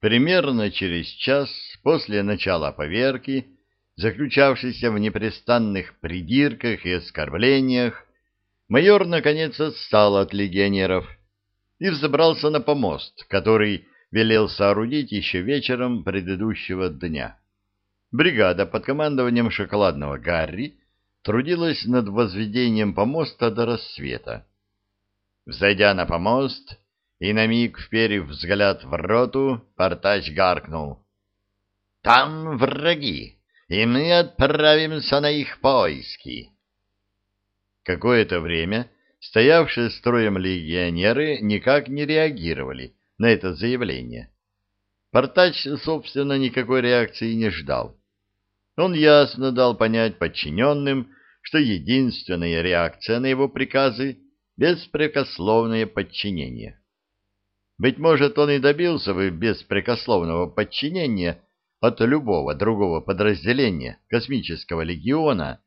Примерно через час после начала поверки, заключавшейся в непрестанных придирках и оскорблениях, майор наконец отстал от легионеров и взобрался на помост, который велел соорудить еще вечером предыдущего дня. Бригада под командованием шоколадного Гарри трудилась над возведением помоста до рассвета. Взойдя на помост и на миг вперев взгляд в роту, портач гаркнул. — Там враги, и мы отправимся на их поиски. Какое-то время стоявшие строем легионеры никак не реагировали на это заявление. Портач, собственно, никакой реакции не ждал. Он ясно дал понять подчиненным, что единственная реакция на его приказы — беспрекословное подчинение. Быть может, он и добился бы беспрекословного подчинения от любого другого подразделения космического легиона,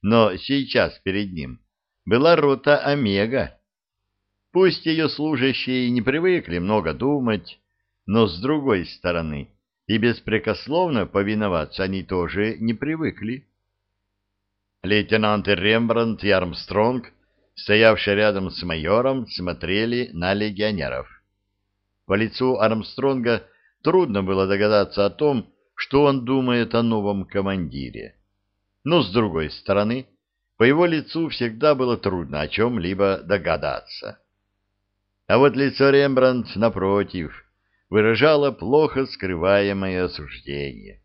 но сейчас перед ним была рота Омега. Пусть ее служащие и не привыкли много думать, но с другой стороны и беспрекословно повиноваться они тоже не привыкли. Лейтенанты Рембрандт и Армстронг, стоявшие рядом с майором, смотрели на легионеров. По лицу Армстронга трудно было догадаться о том, что он думает о новом командире. Но, с другой стороны, по его лицу всегда было трудно о чем-либо догадаться. А вот лицо Рембрандт, напротив, выражало плохо скрываемое осуждение.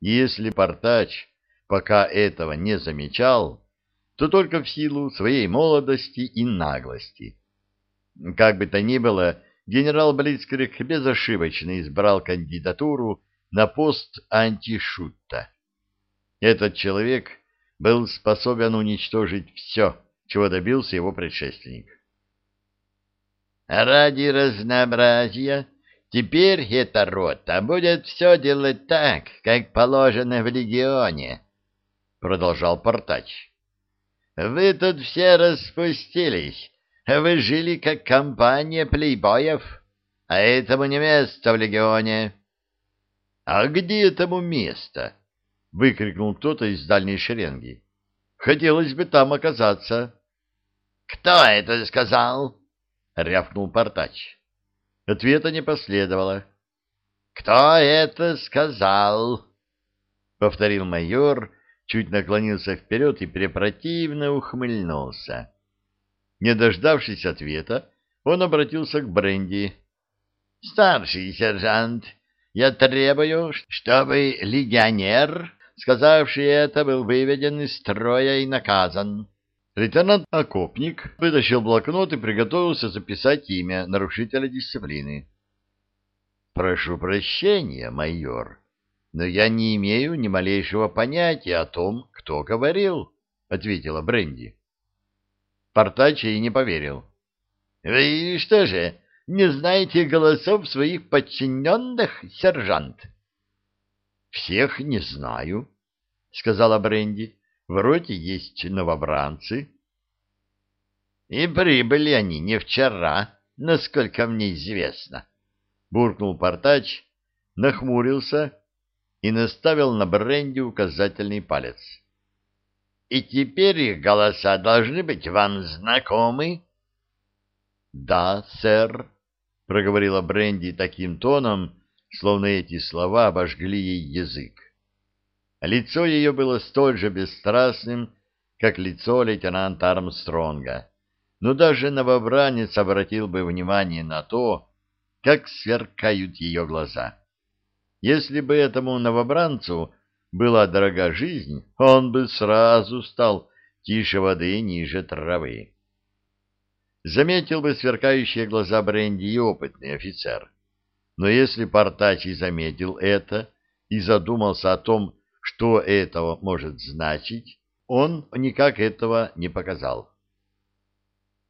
Если Портач пока этого не замечал, то только в силу своей молодости и наглости. Как бы то ни было, генерал Блицкрик безошибочно избрал кандидатуру на пост антишутта. Этот человек был способен уничтожить все, чего добился его предшественник. Ради разнообразия Теперь эта рота будет все делать так, как положено в легионе, — продолжал Портач. — Вы тут все распустились, вы жили как компания плейбоев, а этому не место в легионе. — А где этому место? — выкрикнул кто-то из дальней шеренги. — Хотелось бы там оказаться. — Кто это сказал? — рявкнул Портач. Ответа не последовало. «Кто это сказал?» — повторил майор, чуть наклонился вперед и препротивно ухмыльнулся. Не дождавшись ответа, он обратился к Бренди. «Старший сержант, я требую, чтобы легионер, сказавший это, был выведен из строя и наказан». Лейтенант-окопник вытащил блокнот и приготовился записать имя нарушителя дисциплины. «Прошу прощения, майор, но я не имею ни малейшего понятия о том, кто говорил», — ответила Бренди. Портач ей не поверил. «Вы что же, не знаете голосов своих подчиненных, сержант?» «Всех не знаю», — сказала Бренди. В роте есть новобранцы. И прибыли они не вчера, насколько мне известно. Буркнул портач, нахмурился и наставил на бренди указательный палец. И теперь их голоса должны быть вам знакомы? Да, сэр, проговорила бренди таким тоном, словно эти слова обожгли ей язык. Лицо ее было столь же бесстрастным, как лицо лейтенанта Армстронга, но даже новобранец обратил бы внимание на то, как сверкают ее глаза. Если бы этому новобранцу была дорога жизнь, он бы сразу стал тише воды ниже травы. Заметил бы сверкающие глаза Бренди и опытный офицер. Но если Портачий заметил это и задумался о том, что этого может значить, он никак этого не показал.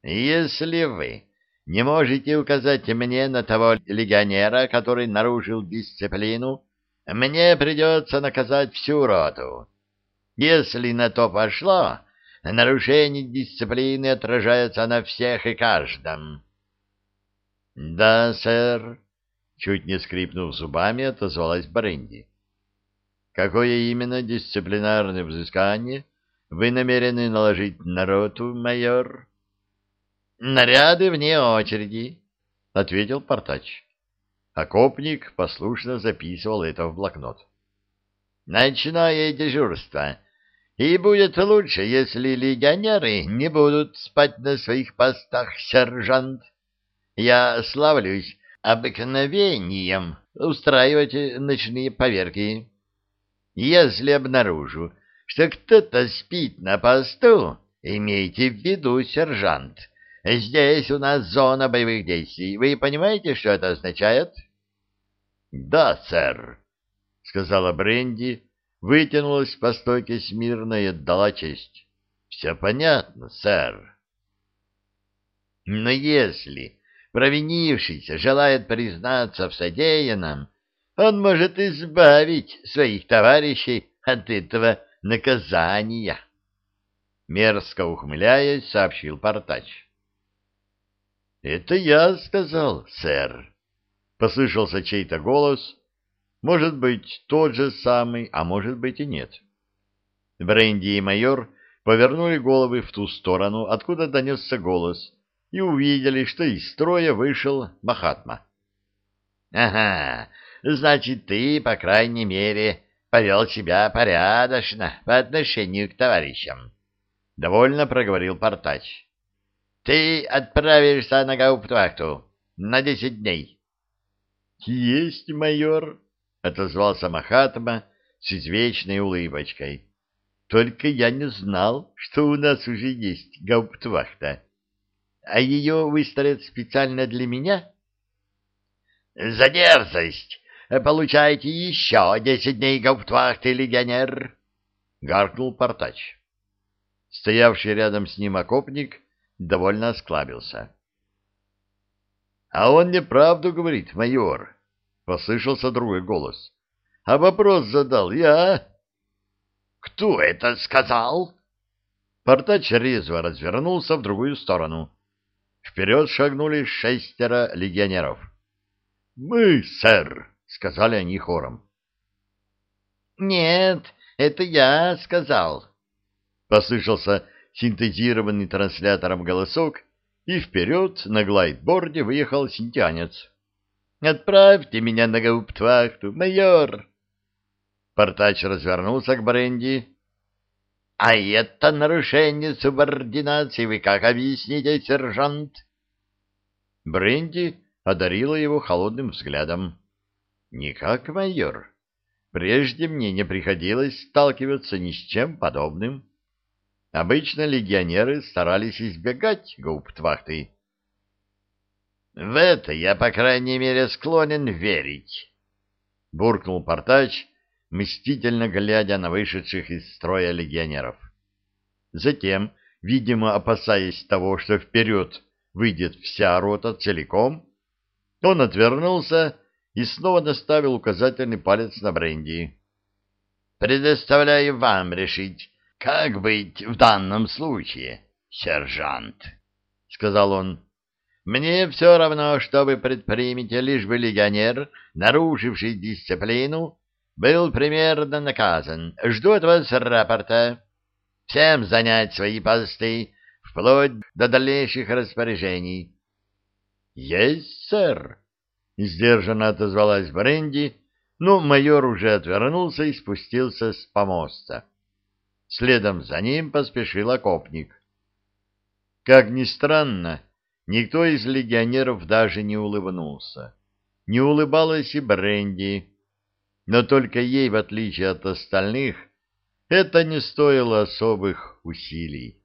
«Если вы не можете указать мне на того легионера, который нарушил дисциплину, мне придется наказать всю роту. Если на то пошло, нарушение дисциплины отражается на всех и каждом». «Да, сэр», чуть не скрипнув зубами, отозвалась Бренди. Какое именно дисциплинарное взыскание вы намерены наложить на роту, майор? Наряды вне очереди, ответил Портач. Окопник послушно записывал это в блокнот. Ночное дежурство. И будет лучше, если легионеры не будут спать на своих постах, сержант. Я славлюсь обыкновением устраивать ночные поверки. Если обнаружу, что кто-то спит на посту, имейте в виду, сержант, здесь у нас зона боевых действий. Вы понимаете, что это означает? — Да, сэр, — сказала Бренди, вытянулась по стойке смирно и отдала честь. — Все понятно, сэр. — Но если провинившийся желает признаться в содеянном, он может избавить своих товарищей от этого наказания. Мерзко ухмыляясь, сообщил Портач. — Это я сказал, сэр. Послышался чей-то голос. Может быть, тот же самый, а может быть и нет. Бренди и майор повернули головы в ту сторону, откуда донесся голос, и увидели, что из строя вышел Махатма. — Ага, значит, ты, по крайней мере, повел себя порядочно по отношению к товарищам. Довольно проговорил Портач. Ты отправишься на гауптвахту на десять дней. Есть, майор, отозвался Махатма с извечной улыбочкой. Только я не знал, что у нас уже есть гауптвахта. А ее выстроят специально для меня? За дерзость получаете еще десять дней гауптвахты, легионер! — гаркнул Портач. Стоявший рядом с ним окопник довольно осклабился. — А он неправду говорит, майор, — послышался другой голос. — А вопрос задал я. — Кто это сказал? Портач резво развернулся в другую сторону. Вперед шагнули шестеро легионеров. — Мы, сэр! — сказали они хором. «Нет, это я сказал», — послышался синтезированный транслятором голосок, и вперед на глайдборде выехал синтянец. «Отправьте меня на гауптвахту, майор!» Портач развернулся к Бренди. «А это нарушение субординации вы как объясните, сержант?» Бренди одарила его холодным взглядом. Никак, майор. Прежде мне не приходилось сталкиваться ни с чем подобным. Обычно легионеры старались избегать гауптвахты. В это я, по крайней мере, склонен верить, — буркнул Портач, мстительно глядя на вышедших из строя легионеров. Затем, видимо, опасаясь того, что вперед выйдет вся рота целиком, он отвернулся и снова наставил указательный палец на бренди. «Предоставляю вам решить, как быть в данном случае, сержант», — сказал он. «Мне все равно, что вы предпримете, лишь бы легионер, нарушивший дисциплину, был примерно наказан. Жду от вас рапорта. Всем занять свои посты, вплоть до дальнейших распоряжений». «Есть, сэр», Сдержанно отозвалась Бренди, но майор уже отвернулся и спустился с помоста. Следом за ним поспешил окопник. Как ни странно, никто из легионеров даже не улыбнулся. Не улыбалась и Бренди, но только ей, в отличие от остальных, это не стоило особых усилий.